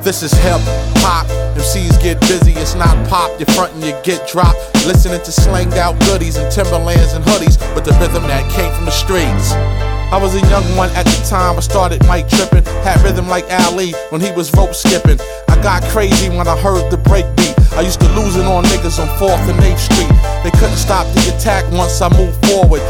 This is hip hop. MCs get busy, it's not pop. You're frontin', you get dropped. Listening to slanged out goodies and Timberlands and hoodies with the rhythm that came from the streets. I was a young one at the time I started mic tripping. Had rhythm like Ali when he was rope skipping. I got crazy when I heard the break beat. I used to lose it on niggas on 4th and 8th Street. They couldn't stop the attack once I moved forward.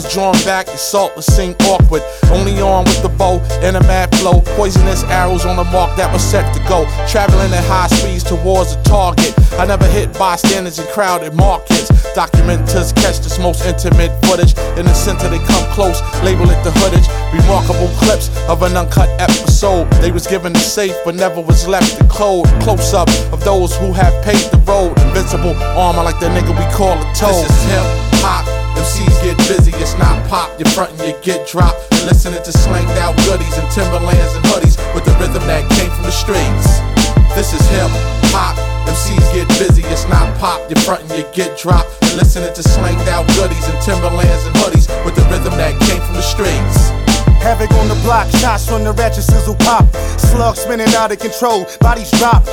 Was drawn back, the salt was seemed awkward. Only on with the bow and a mad flow. Poisonous arrows on the mark that was set to go. Traveling at high speeds towards a target. I never hit bystanders in crowded markets. Documenters catch this most intimate footage. In the center, they come close, label it the hoodage. Remarkable clips of an uncut episode. They was given the safe, but never was left the code. Close up of those who have paved the road. Invincible armor like the nigga we call a toe. This is hip You get dropped. Listening to slanged out goodies and Timberlands and hoodies with the rhythm that came from the streets. This is hip hop. MCs get busy, it's not pop. You're frontin', you get dropped. Listening to slanged out goodies and Timberlands and hoodies with the rhythm that came from the streets. Havoc on the block, shots from the ratchet sizzle pop. Slugs spinning out of control, bodies drop.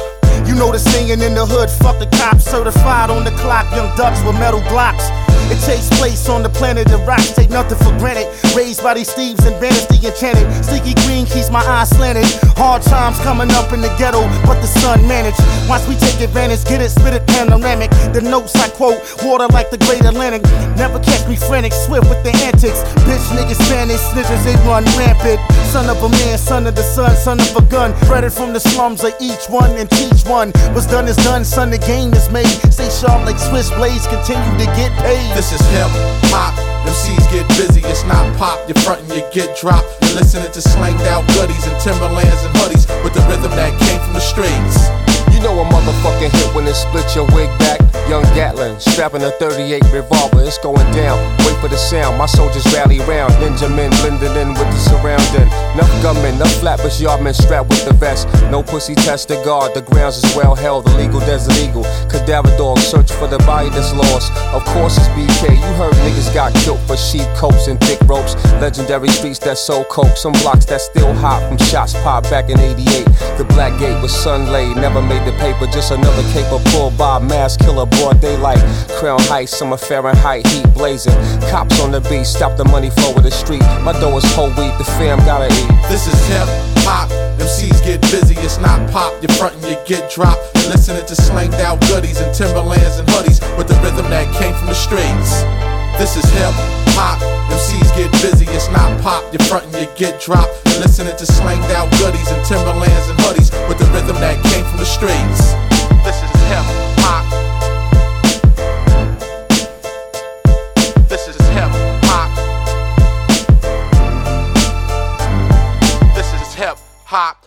You know the saying in the hood, fuck the cops. Certified on the clock, young ducks with metal blocks. It takes place on the planet of rocks, take nothing for granted. Raised by these thieves and bandits, the enchanted. Sticky green keeps my eyes slanted. Hard times coming up in the ghetto, but the sun managed. Once we take advantage, get it, spit it panoramic. The notes I quote, water like the great Atlantic. Never catch me frantic, swift with the antics. Bitch niggas, Spanish snitches, they run rampant. Son of a man, son of the sun, son of a gun. Bred from the slums of each one and teach one. What's done is done, son, the game is made. Stay sharp like Swiss blades, continue to get paid. This is hip hop. MCs get busy, it's not pop. You're frontin', you get dropped. You're listening to slanged out goodies and Timberlands and hoodies with the rhythm that came from the streets. You know a motherfucking hit when it split your wig back. Young Gatlin, strapping a 38 revolver, it's going down. Wait for the sound, my soldiers rally round. Ninja men blending in with the surrounding. Enough gunmen, enough flatbush yardmen strapped with the vest. No pussy test to guard, the grounds is well held. Illegal desert eagle, cadaver dog, search for the body that's lost. Of course it's BK, you heard niggas got killed for sheep coats and thick ropes. Legendary streets that sold coke, some blocks that still hot from shots popped back in 88. The Black Gate was sunlaid, never made the paper, just another caper pulled by a mass killer, broad daylight. Crown Heights, summer Fahrenheit, heat blazing. Cops on the beat, stop the money flow with the street. My dough is whole wheat, the fam gotta eat. This is hip hop. MCs get busy, it's not pop. You're frontin', you get dropped. You're listening to slanged out goodies and Timberlands and hoodies with the rhythm that came from the streets. This is hip hop. Get busy, it's not pop. You're frontin', you get dropped. Listening to slanged out goodies and Timberlands and hoodies with the rhythm that came from the streets. This is hip hop. This is hip hop. This is hip hop.